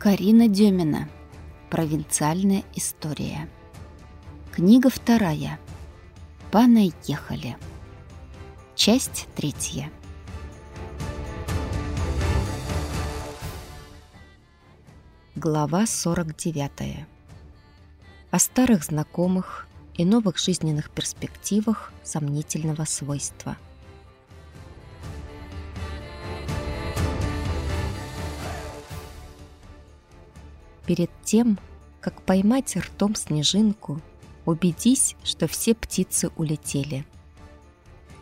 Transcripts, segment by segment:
Карина Демина. Провинциальная история. Книга вторая. Понаехали. Часть третья. Глава 49. О старых знакомых и новых жизненных перспективах сомнительного свойства – Перед тем, как поймать ртом снежинку, убедись, что все птицы улетели.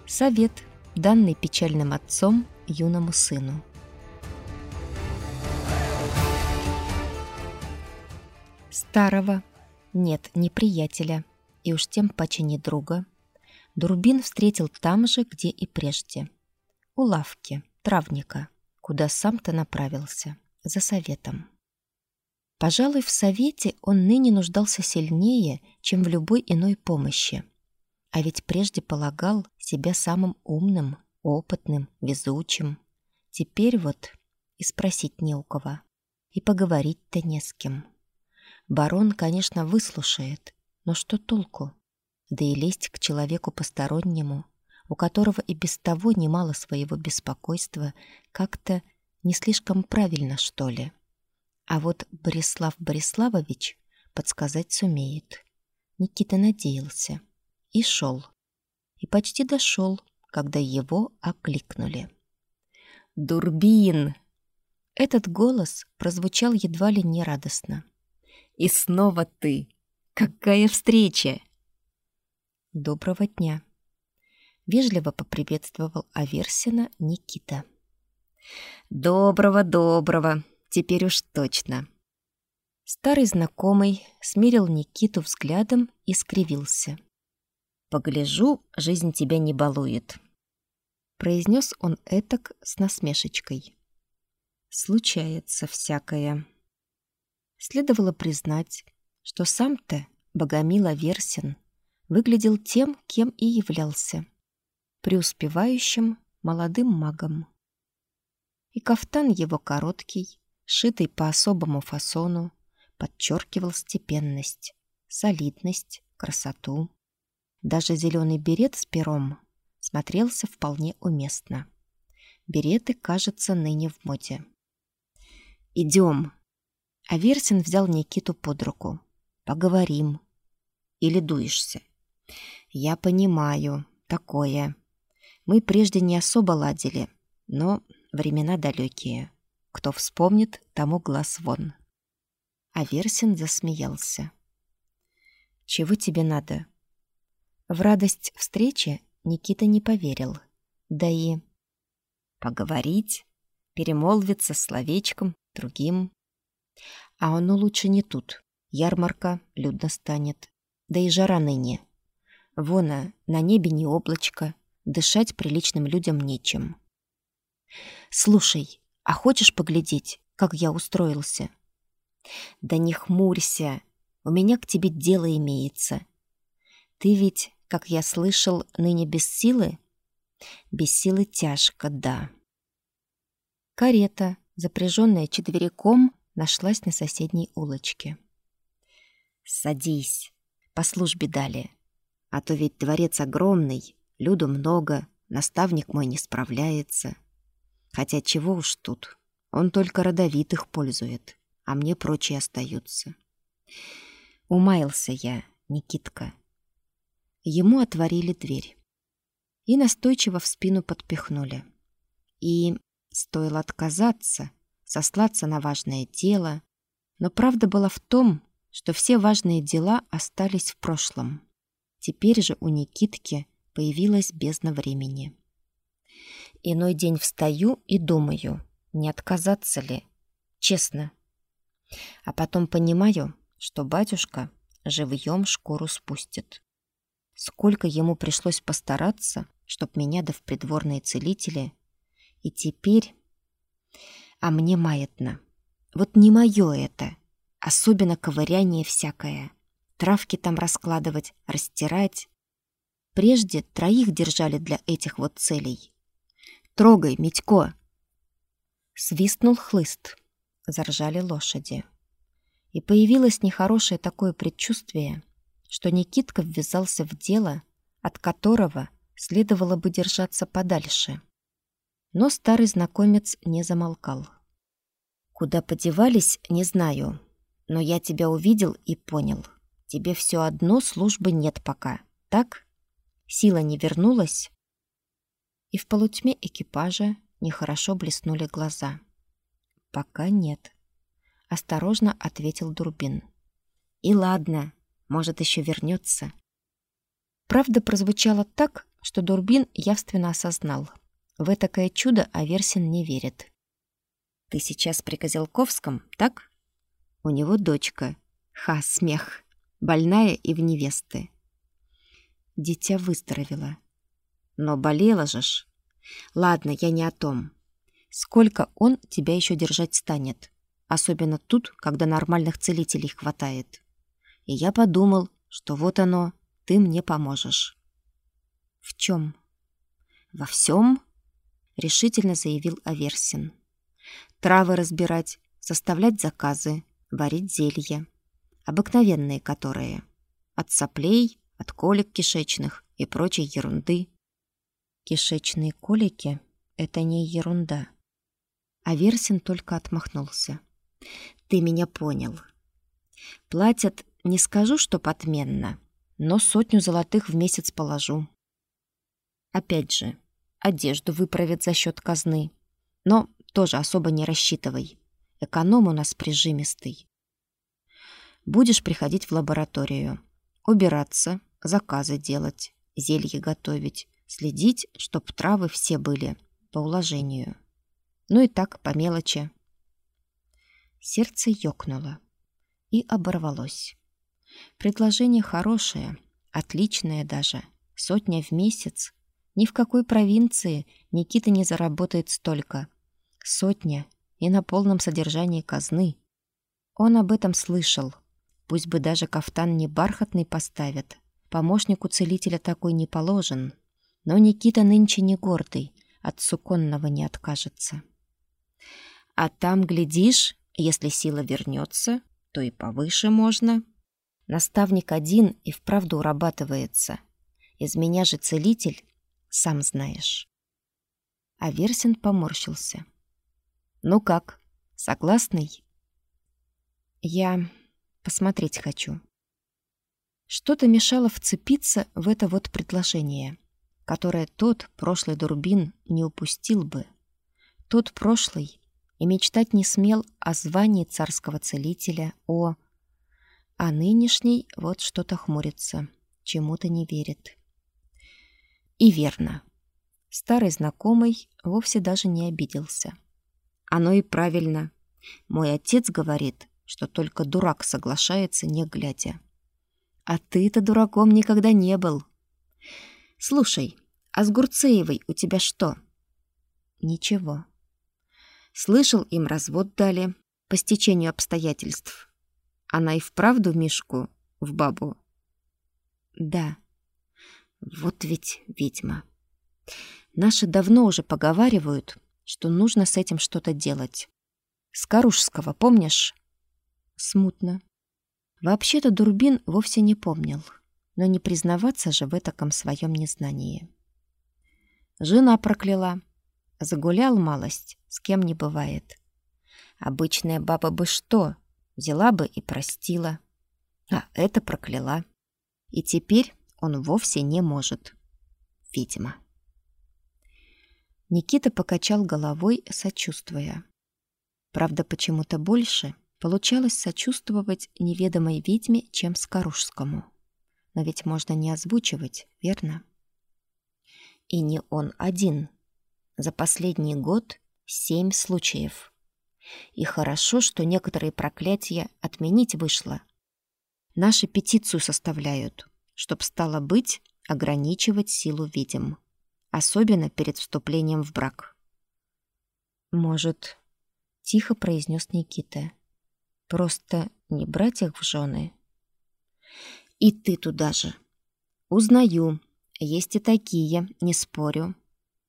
Совет, данный печальным отцом юному сыну. Старого, нет, не приятеля, и уж тем паче не друга, Дурбин встретил там же, где и прежде. У лавки, травника, куда сам-то направился, за советом. Пожалуй, в совете он ныне нуждался сильнее, чем в любой иной помощи. А ведь прежде полагал себя самым умным, опытным, везучим. Теперь вот и спросить не у кого, и поговорить-то не с кем. Барон, конечно, выслушает, но что толку? Да и лезть к человеку постороннему, у которого и без того немало своего беспокойства, как-то не слишком правильно, что ли. А вот Борислав Бориславович подсказать сумеет. Никита надеялся. И шел. И почти дошел, когда его окликнули. «Дурбин!» Этот голос прозвучал едва ли не радостно. «И снова ты! Какая встреча!» «Доброго дня!» Вежливо поприветствовал Аверсина Никита. «Доброго, доброго!» Теперь уж точно. Старый знакомый смирил Никиту взглядом и скривился. «Погляжу, жизнь тебя не балует», — произнес он этак с насмешечкой. «Случается всякое». Следовало признать, что сам-то Богомил Аверсин выглядел тем, кем и являлся — преуспевающим молодым магом. И кафтан его короткий, шитый по особому фасону, подчеркивал степенность, солидность, красоту. Даже зеленый берет с пером смотрелся вполне уместно. Береты, кажется, ныне в моде. «Идем!» Аверсин взял Никиту под руку. «Поговорим. Или дуешься?» «Я понимаю. Такое. Мы прежде не особо ладили, но времена далекие. Кто вспомнит, тому глаз вон. Аверсин засмеялся. «Чего тебе надо?» В радость встречи Никита не поверил. Да и... Поговорить, перемолвиться словечком, другим. А оно лучше не тут. Ярмарка, людно станет. Да и жара ныне. Вон, на небе не облачко, дышать приличным людям нечем. «Слушай, а хочешь поглядеть, как я устроился? Да не хмурься, у меня к тебе дело имеется. Ты ведь, как я слышал, ныне без силы? Без силы тяжко, да. Карета, запряженная четвериком, нашлась на соседней улочке. «Садись, по службе дали. А то ведь дворец огромный, люду много, наставник мой не справляется». Хотя чего уж тут. Он только родовитых пользует, а мне прочие остаются. Умаился я, Никитка. Ему отворили дверь. И настойчиво в спину подпихнули. И стоило отказаться, сослаться на важное дело. Но правда была в том, что все важные дела остались в прошлом. Теперь же у Никитки появилась бездна времени. Иной день встаю и думаю, не отказаться ли. Честно. А потом понимаю, что батюшка живьем шкуру спустит. Сколько ему пришлось постараться, чтоб меня да в придворные целители. И теперь... А мне маятно. Вот не мое это. Особенно ковыряние всякое. Травки там раскладывать, растирать. Прежде троих держали для этих вот целей. Трогай, Митько!» Свистнул хлыст. заржали лошади. И появилось нехорошее такое предчувствие, что Никитка ввязался в дело, от которого следовало бы держаться подальше. Но старый знакомец не замолкал. «Куда подевались, не знаю, но я тебя увидел и понял. Тебе все одно службы нет пока, так? Сила не вернулась?» И в полутьме экипажа нехорошо блеснули глаза. «Пока нет», — осторожно ответил Дурбин. «И ладно, может, еще вернется». Правда прозвучала так, что Дурбин явственно осознал. В этакое чудо Аверсин не верит. «Ты сейчас при Козелковском, так?» «У него дочка. Ха, смех. Больная и в невесты». Дитя выздоровело. «Но болела же ж. Ладно, я не о том. Сколько он тебя еще держать станет? Особенно тут, когда нормальных целителей хватает. И я подумал, что вот оно, ты мне поможешь. В чем? Во всем? Решительно заявил Аверсин. Травы разбирать, составлять заказы, варить зелья. Обыкновенные которые. От соплей, от колик кишечных и прочей ерунды. Кишечные колики — это не ерунда. Аверсин только отмахнулся. Ты меня понял. Платят, не скажу, что отменно, но сотню золотых в месяц положу. Опять же, одежду выправят за счет казны. Но тоже особо не рассчитывай. Эконом у нас прижимистый. Будешь приходить в лабораторию. Убираться, заказы делать, зелье готовить, следить, чтоб травы все были по уложению. Ну и так, по мелочи. Сердце ёкнуло и оборвалось. Предложение хорошее, отличное даже. Сотня в месяц. Ни в какой провинции Никита не заработает столько. Сотня и на полном содержании казны. Он об этом слышал. Пусть бы даже кафтан не бархатный поставят. Помощнику целителя такой не положен. Но Никита нынче не гордый, от суконного не откажется. А там, глядишь, если сила вернется, то и повыше можно. Наставник один и вправду урабатывается. Из меня же целитель, сам знаешь. А Версин поморщился. Ну как, согласный? Я посмотреть хочу. Что-то мешало вцепиться в это вот предложение, которое тот, прошлый Дурбин, не упустил бы. Тот прошлый и мечтать не смел о звании царского целителя, о а нынешний вот что-то хмурится, чему-то не верит. И верно. Старый знакомый вовсе даже не обиделся. Оно и правильно. Мой отец говорит, что только дурак соглашается, не глядя. А ты-то дураком никогда не был. Слушай, а с Гурцеевой у тебя что? Ничего. Слышал, им развод дали по стечению обстоятельств. Она и вправду Мишку в бабу? Да. Вот ведь ведьма. Наши давно уже поговаривают, что нужно с этим что-то делать. Скоружского помнишь? Смутно. Вообще-то Дурбин вовсе не помнил, но не признаваться же в этом своем незнании. Жена прокляла. Загулял малость, с кем не бывает. Обычная баба бы что, взяла бы и простила. А это прокляла. И теперь он вовсе не может. Видимо. Никита покачал головой, сочувствуя. Правда, почему-то больше получалось сочувствовать неведомой ведьме, чем Скоружскому. Но ведь можно не озвучивать, верно? И не он один. За последний год семь случаев. И хорошо, что некоторые проклятия отменить вышло. Наши петицию составляют, чтоб стало быть ограничивать силу ведьм, особенно перед вступлением в брак. Может, тихо произнес Никита. Просто не брать их в жены. И ты туда же. Узнаю, есть и такие, не спорю.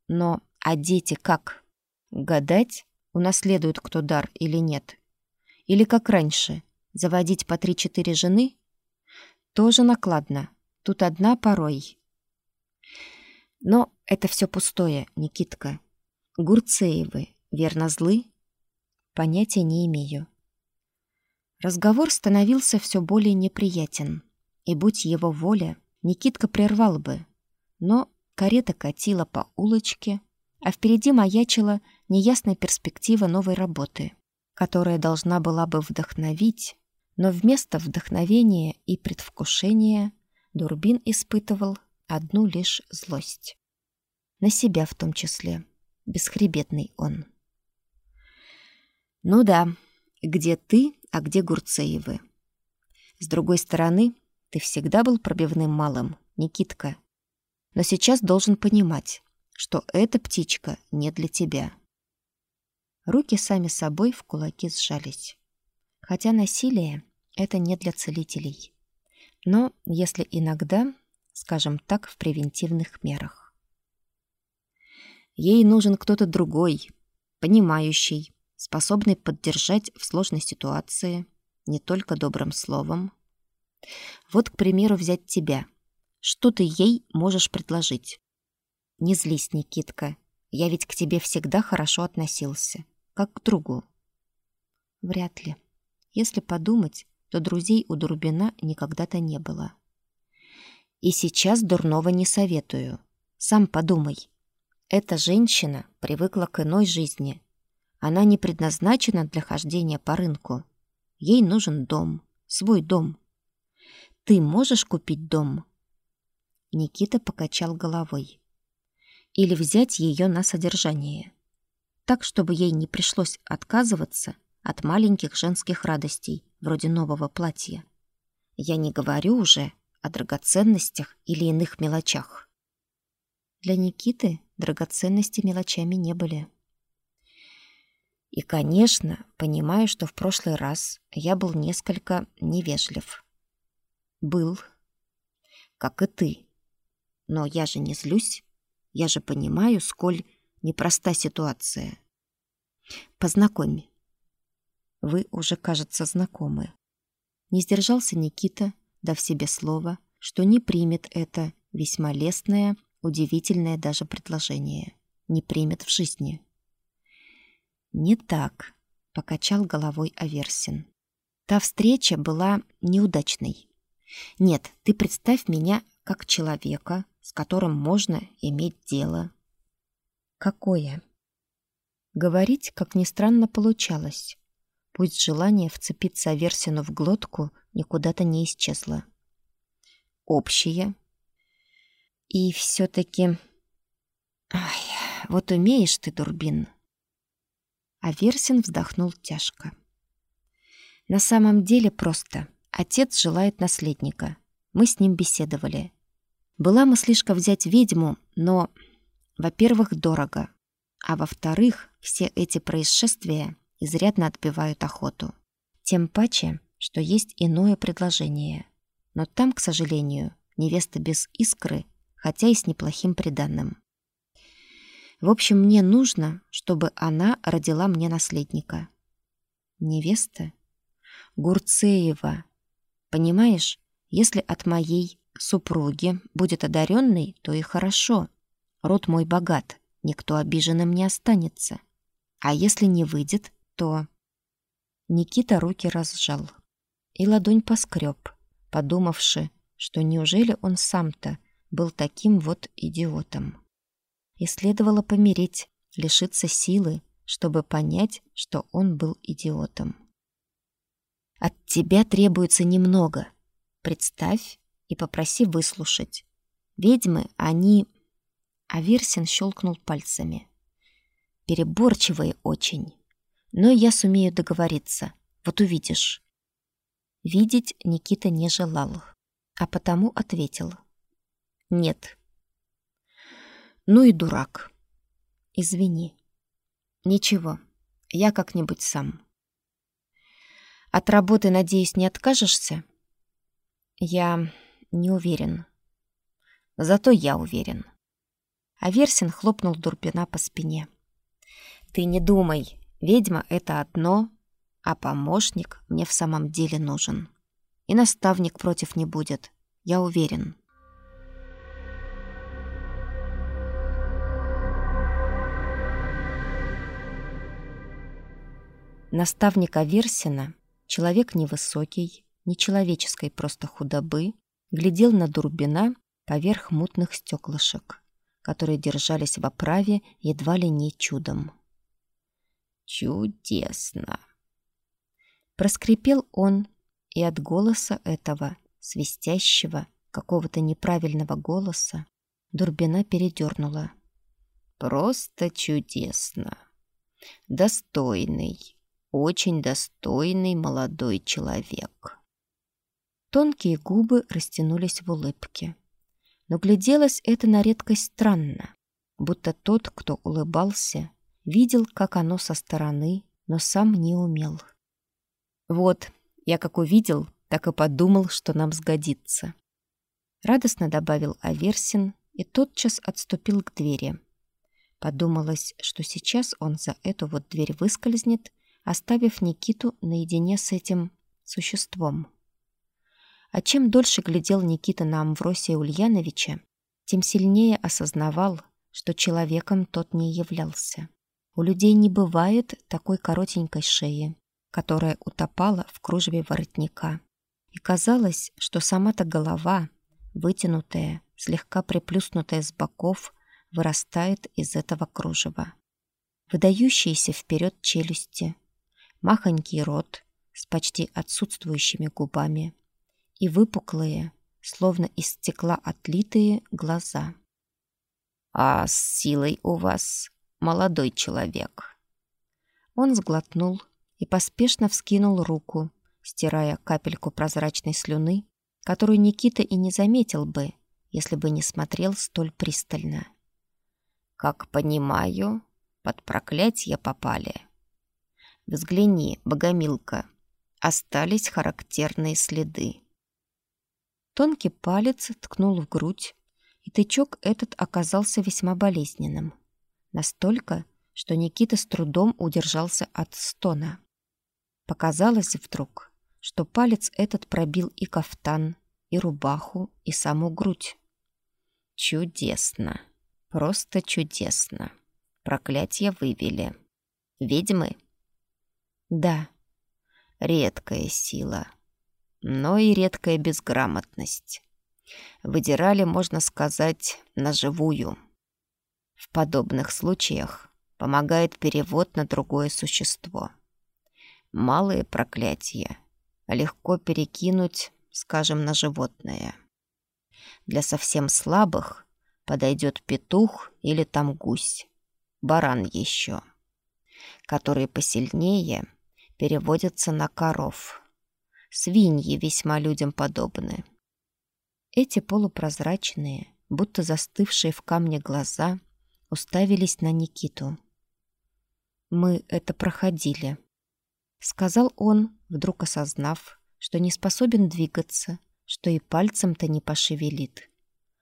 Но а дети как? Гадать? унаследует кто дар или нет, Или как раньше, заводить по три-четыре жены? Тоже накладно. Тут одна порой. Но это все пустое, Никитка. Гурцеевы, верно злы? Понятия не имею. Разговор становился все более неприятен, и, будь его воля, Никитка прервал бы. Но карета катила по улочке, а впереди маячила неясная перспектива новой работы, которая должна была бы вдохновить, но вместо вдохновения и предвкушения Дурбин испытывал одну лишь злость. На себя в том числе. Бесхребетный он. Ну да, где ты, а где Гурцеевы? С другой стороны, ты всегда был пробивным малым, Никитка. Но сейчас должен понимать, что эта птичка не для тебя. Руки сами собой в кулаки сжались. Хотя насилие — это не для целителей. Но если иногда, скажем так, в превентивных мерах. Ей нужен кто-то другой, понимающий, способный поддержать в сложной ситуации не только добрым словом. Вот, к примеру, взять тебя. Что ты ей можешь предложить? Не злись, Никитка. Я ведь к тебе всегда хорошо относился, как к другу. Вряд ли. Если подумать, то друзей у Дурбина никогда-то не было. И сейчас дурного не советую. Сам подумай. Эта женщина привыкла к иной жизни. Она не предназначена для хождения по рынку. Ей нужен дом, свой дом. Ты можешь купить дом? Никита покачал головой или взять ее на содержание. Так, чтобы ей не пришлось отказываться от маленьких женских радостей, вроде нового платья. Я не говорю уже о драгоценностях или иных мелочах. Для Никиты драгоценности мелочами не были. И, конечно, понимаю, что в прошлый раз я был несколько невежлив. Был, как и ты. Но я же не злюсь. Я же понимаю, сколь непроста ситуация. Познакомь. Вы уже, кажется, знакомы. Не сдержался Никита, дав себе слово, что не примет это весьма лестное, удивительное даже предложение. Не примет в жизни. Не так, покачал головой Аверсин. Та встреча была неудачной. Нет, ты представь меня как человека, с которым можно иметь дело. Какое? Говорить, как ни странно, получалось. Пусть желание вцепиться Аверсину в глотку никуда-то не исчезло. Общее. И все-таки... Ай, вот умеешь ты, Дурбин. Аверсин вздохнул тяжко. На самом деле просто. Отец желает наследника. Мы с ним беседовали. Была мыслишка взять ведьму, но, во-первых, дорого, а во-вторых, все эти происшествия изрядно отбивают охоту. Тем паче, что есть иное предложение. Но там, к сожалению, невеста без искры, хотя и с неплохим приданным. В общем, мне нужно, чтобы она родила мне наследника. Невеста? Гурцеева. Понимаешь, если от моей супруги будет одаренный, то и хорошо. Род мой богат, никто обиженным не останется. А если не выйдет, то... Никита руки разжал и ладонь поскреб, подумавши, что неужели он сам-то был таким вот идиотом. И следовало помереть, лишиться силы, чтобы понять, что он был идиотом. От тебя требуется немного. Представь, и попроси выслушать. Ведьмы, они... Аверсин щелкнул пальцами. Переборчивые очень. Но я сумею договориться. Вот увидишь. Видеть Никита не желал, а потому ответил. Нет. Ну и дурак. Извини. Ничего, я как-нибудь сам. От работы, надеюсь, не откажешься? Я не уверен. Зато я уверен. Аверсин хлопнул Дурбина по спине. Ты не думай, ведьма — это одно, А помощник мне в самом деле нужен. И наставник против не будет, я уверен. Наставник Аверсина, человек невысокий, нечеловеческой просто худобы, глядел на Дурбина поверх мутных стеклышек, которые держались в оправе едва ли не чудом. «Чудесно!» Проскрипел он, и от голоса этого, свистящего, какого-то неправильного голоса, Дурбина передернула. «Просто чудесно! Достойный, очень достойный молодой человек!» Тонкие губы растянулись в улыбке. Но гляделось это на редкость странно, будто тот, кто улыбался, видел, как оно со стороны, но сам не умел. «Вот, я как увидел, так и подумал, что нам сгодится». Радостно добавил Аверсин и тотчас отступил к двери. Подумалось, что сейчас он за эту вот дверь выскользнет, оставив Никиту наедине с этим существом. А чем дольше глядел Никита на Амвросия Ульяновича, тем сильнее осознавал, что человеком тот не являлся. У людей не бывает такой коротенькой шеи, которая утопала в кружеве воротника. И казалось, что сама-то голова, вытянутая, слегка приплюснутая с боков, вырастает из этого кружева. Выдающиеся вперед челюсти, махонький рот с почти отсутствующими губами, и выпуклые, словно из стекла отлитые глаза. «А с силой у вас молодой человек». Он сглотнул и поспешно вскинул руку, стирая капельку прозрачной слюны, которую Никита и не заметил бы, если бы не смотрел столь пристально. «Как понимаю, под проклятие попали. Взгляни, богомилка, остались характерные следы. Тонкий палец ткнул в грудь, и тычок этот оказался весьма болезненным. Настолько, что Никита с трудом удержался от стона. Показалось вдруг, что палец этот пробил и кафтан, и рубаху, и саму грудь. Чудесно. Просто чудесно. Проклятье вывели. Ведьмы? Да. Редкая сила но и редкая безграмотность. Выдирали, можно сказать, на живую. В подобных случаях помогает перевод на другое существо. Малые проклятия легко перекинуть, скажем, на животное. Для совсем слабых подойдет петух или там гусь, баран еще, которые посильнее переводятся на коров – Свиньи весьма людям подобны. Эти полупрозрачные, будто застывшие в камне глаза, уставились на Никиту. «Мы это проходили», — сказал он, вдруг осознав, что не способен двигаться, что и пальцем-то не пошевелит.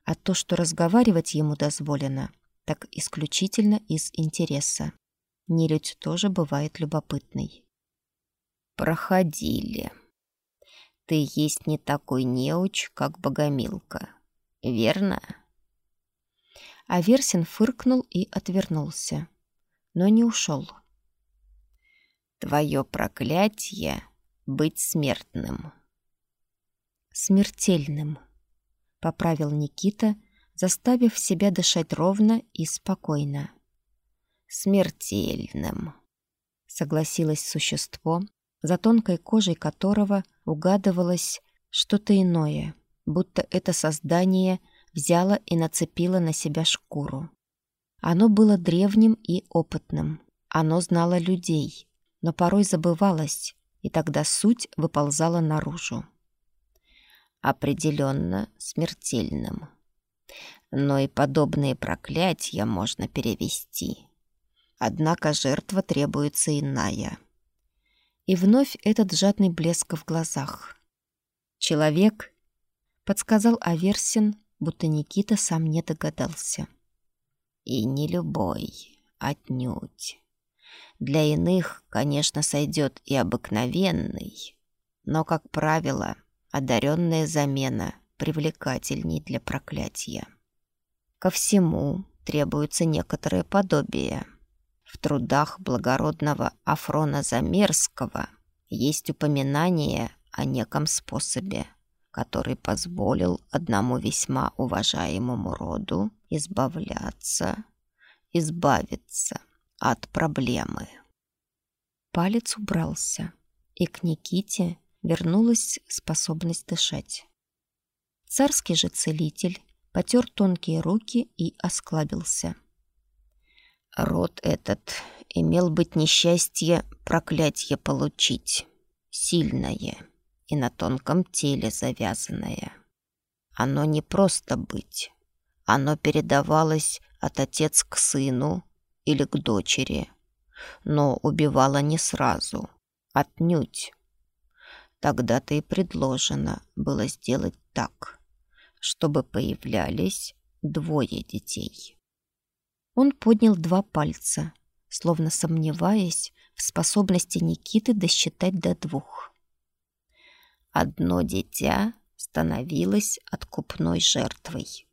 А то, что разговаривать ему дозволено, так исключительно из интереса. Нелюдь тоже бывает любопытный. «Проходили», ты есть не такой неуч, как богомилка. Верно?» Аверсин фыркнул и отвернулся, но не ушел. «Твое проклятие — быть смертным». «Смертельным», — поправил Никита, заставив себя дышать ровно и спокойно. «Смертельным», — согласилось существо, за тонкой кожей которого угадывалось что-то иное, будто это создание взяло и нацепило на себя шкуру. Оно было древним и опытным. Оно знало людей, но порой забывалось, и тогда суть выползала наружу. Определенно смертельным. Но и подобные проклятия можно перевести. Однако жертва требуется иная — и вновь этот жадный блеск в глазах. «Человек?» — подсказал Аверсин, будто Никита сам не догадался. «И не любой, отнюдь. Для иных, конечно, сойдет и обыкновенный, но, как правило, одаренная замена привлекательней для проклятия. Ко всему требуется некоторое подобие. В трудах благородного Афрона Замерского есть упоминание о неком способе, который позволил одному весьма уважаемому роду избавляться, избавиться от проблемы. Палец убрался, и к Никите вернулась способность дышать. Царский же целитель потер тонкие руки и осклабился. Род этот имел быть несчастье проклятье получить, сильное и на тонком теле завязанное. Оно не просто быть, оно передавалось от отец к сыну или к дочери, но убивало не сразу, отнюдь. Тогда-то и предложено было сделать так, чтобы появлялись двое детей. Он поднял два пальца, словно сомневаясь в способности Никиты досчитать до двух. Одно дитя становилось откупной жертвой.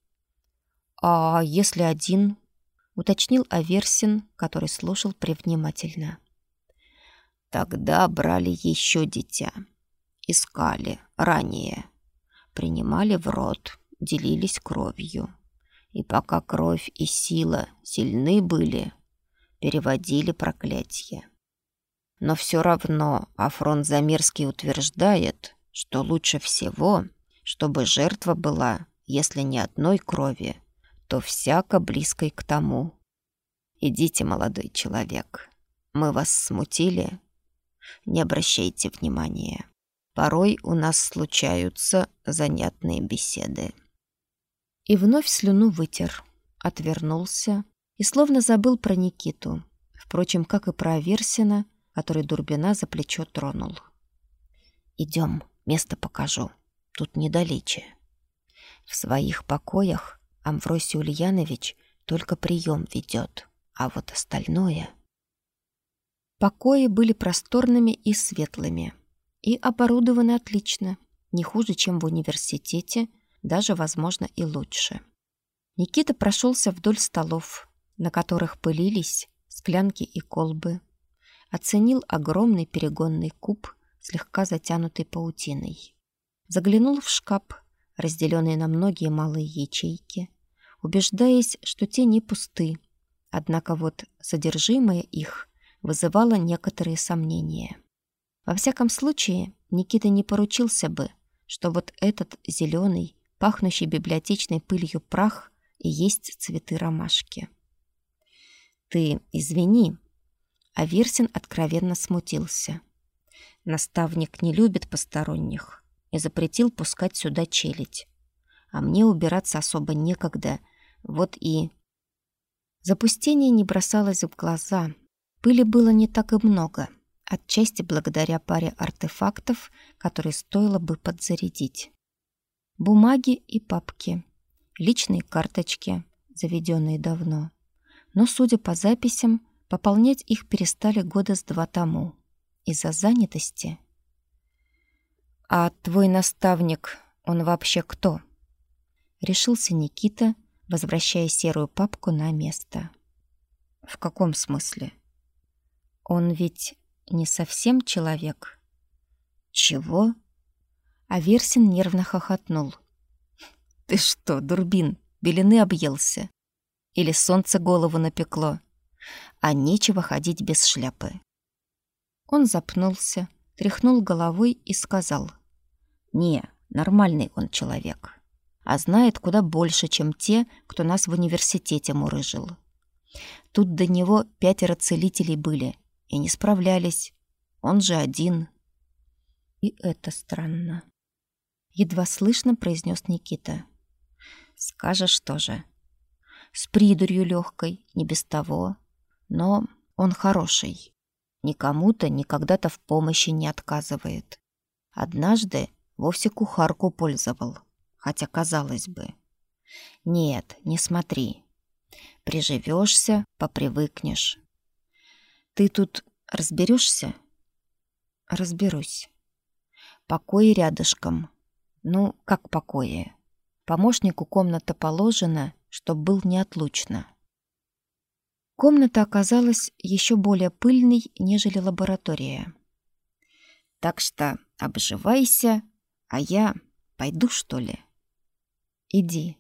«А если один?» — уточнил Аверсин, который слушал привнимательно. «Тогда брали еще дитя. Искали ранее. Принимали в рот, делились кровью. И пока кровь и сила сильны были, переводили проклятие. Но все равно Афрон Замирский утверждает, что лучше всего, чтобы жертва была, если не одной крови, то всяко близкой к тому. Идите, молодой человек. Мы вас смутили? Не обращайте внимания. Порой у нас случаются занятные беседы. И вновь слюну вытер, отвернулся и словно забыл про Никиту. Впрочем, как и про Аверсина, который Дурбина за плечо тронул. «Идем, место покажу. Тут недалече». В своих покоях Амвросий Ульянович только прием ведет, а вот остальное... Покои были просторными и светлыми, и оборудованы отлично, не хуже, чем в университете, даже, возможно, и лучше. Никита прошелся вдоль столов, на которых пылились склянки и колбы, оценил огромный перегонный куб, слегка затянутый паутиной. Заглянул в шкаф, разделенный на многие малые ячейки, убеждаясь, что те не пусты. Однако вот содержимое их вызывало некоторые сомнения. Во всяком случае, Никита не поручился бы, что вот этот зеленый, пахнущий библиотечной пылью прах и есть цветы ромашки. «Ты извини», а Версин откровенно смутился. Наставник не любит посторонних и запретил пускать сюда челядь. А мне убираться особо некогда — вот и... Запустение не бросалось в глаза. Пыли было не так и много, отчасти благодаря паре артефактов, которые стоило бы подзарядить. Бумаги и папки, личные карточки, заведенные давно. Но, судя по записям, пополнять их перестали года с два тому. Из-за занятости. «А твой наставник, он вообще кто?» Решился Никита, возвращая серую папку на место. В каком смысле? Он ведь не совсем человек. Чего? Аверсин нервно хохотнул. Ты что, дурбин, белины объелся? Или солнце голову напекло? А нечего ходить без шляпы. Он запнулся, тряхнул головой и сказал. «Не, нормальный он человек а знает куда больше, чем те, кто нас в университете мурыжил. Тут до него пятеро целителей были и не справлялись. Он же один. И это странно. Едва слышно произнес Никита. Скажешь тоже. С придурью легкой, не без того. Но он хороший. Никому-то никогда-то в помощи не отказывает. Однажды вовсе кухарку пользовал хотя казалось бы. Нет, не смотри. Приживешься, попривыкнешь. Ты тут разберешься? Разберусь. Покои рядышком. Ну, как покои? Помощнику комната положена, чтоб был неотлучно. Комната оказалась еще более пыльной, нежели лаборатория. Так что обживайся, а я пойду, что ли? Иди.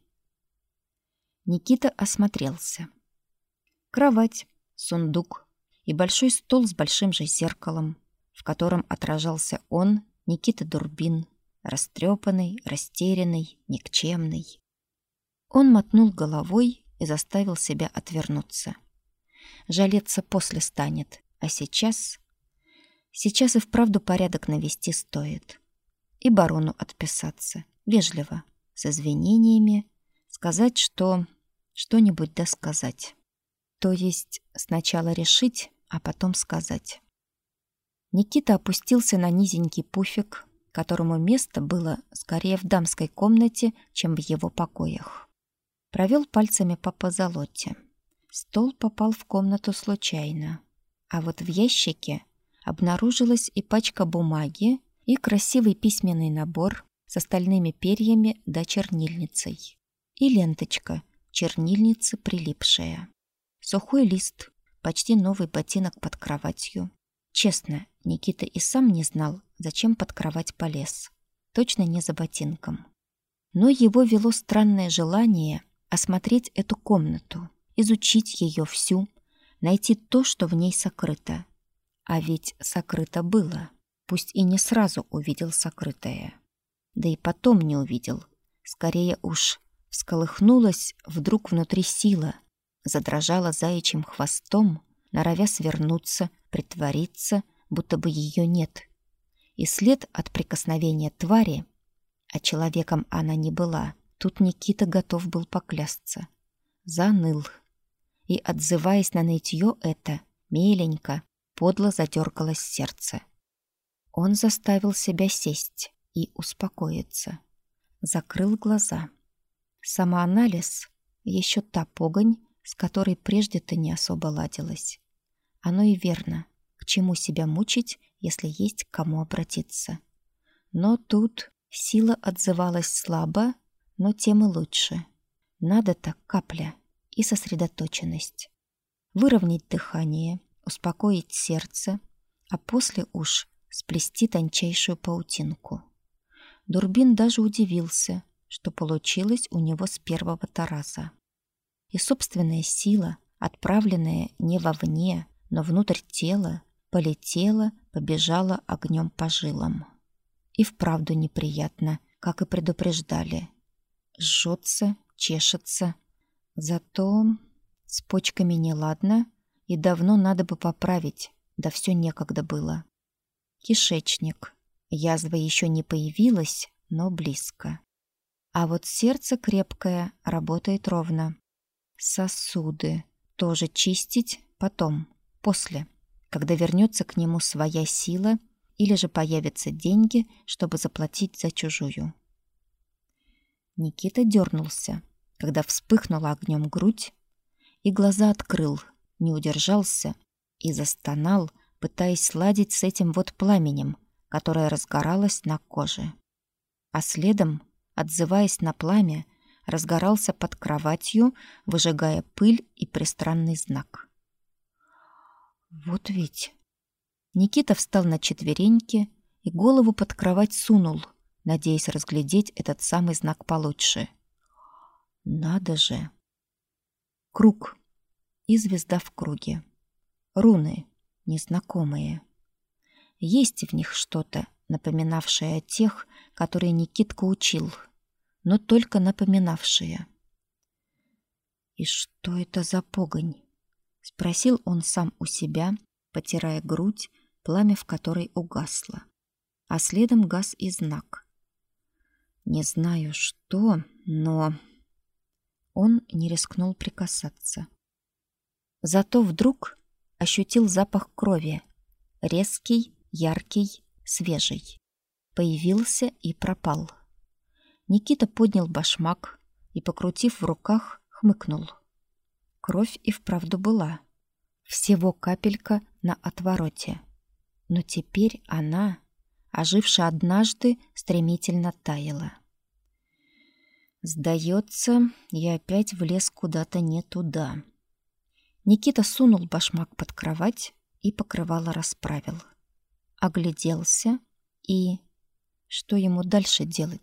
Никита осмотрелся. Кровать, сундук и большой стол с большим же зеркалом, в котором отражался он, Никита Дурбин, растрепанный, растерянный, никчемный. Он мотнул головой и заставил себя отвернуться. Жалеться после станет, а сейчас... Сейчас и вправду порядок навести стоит. И барону отписаться, вежливо, с извинениями, сказать, что... что-нибудь да сказать. То есть сначала решить, а потом сказать. Никита опустился на низенький пуфик, которому место было скорее в дамской комнате, чем в его покоях. Провел пальцами по позолоте. Стол попал в комнату случайно. А вот в ящике обнаружилась и пачка бумаги, и красивый письменный набор с остальными перьями да чернильницей. И ленточка, чернильница прилипшая. Сухой лист, почти новый ботинок под кроватью. Честно, Никита и сам не знал, зачем под кровать полез. Точно не за ботинком. Но его вело странное желание осмотреть эту комнату, изучить ее всю, найти то, что в ней сокрыто. А ведь сокрыто было, пусть и не сразу увидел сокрытое. Да и потом не увидел. Скорее уж всколыхнулась вдруг внутри сила, задрожала заячьим хвостом, норовя свернуться, притвориться, будто бы ее нет. И след от прикосновения твари, а человеком она не была, тут Никита готов был поклясться. Заныл. И, отзываясь на нытье это, меленько, подло задергалось сердце. Он заставил себя сесть и успокоиться. Закрыл глаза. Самоанализ — еще та погонь, с которой прежде-то не особо ладилась. Оно и верно. К чему себя мучить, если есть к кому обратиться? Но тут сила отзывалась слабо, но тем и лучше. Надо так капля и сосредоточенность. Выровнять дыхание, успокоить сердце, а после уж сплести тончайшую паутинку. Дурбин даже удивился, что получилось у него с первого-то раза. И собственная сила, отправленная не вовне, но внутрь тела, полетела, побежала огнем по жилам. И вправду неприятно, как и предупреждали. Жжется, чешется. Зато с почками неладно, и давно надо бы поправить, да все некогда было. Кишечник. Язва еще не появилась, но близко. А вот сердце крепкое, работает ровно. Сосуды. Тоже чистить потом после, когда вернется к нему своя сила или же появятся деньги, чтобы заплатить за чужую. Никита дернулся, когда вспыхнула огнем грудь, и глаза открыл, не удержался и застонал, пытаясь сладить с этим вот пламенем, которое разгоралось на коже. А следом, отзываясь на пламя, разгорался под кроватью, выжигая пыль и пристранный знак. Вот ведь. Никита встал на четвереньки и голову под кровать сунул, надеясь разглядеть этот самый знак получше. Надо же. Круг. И звезда в круге. Руны незнакомые. Есть в них что-то, напоминавшее о тех, которые Никитка учил, но только напоминавшее. И что это за погонь? Спросил он сам у себя, потирая грудь, пламя в которой угасло. А следом газ и знак. Не знаю что, но... Он не рискнул прикасаться. Зато вдруг ощутил запах крови. Резкий, яркий, свежий. Появился и пропал. Никита поднял башмак и, покрутив в руках, хмыкнул. Кровь и вправду была. Всего капелька на отвороте. Но теперь она, ожившая однажды, стремительно таяла. Сдается, я опять влез куда-то не туда. Никита сунул башмак под кровать и покрывало расправил. Огляделся и... Что ему дальше делать?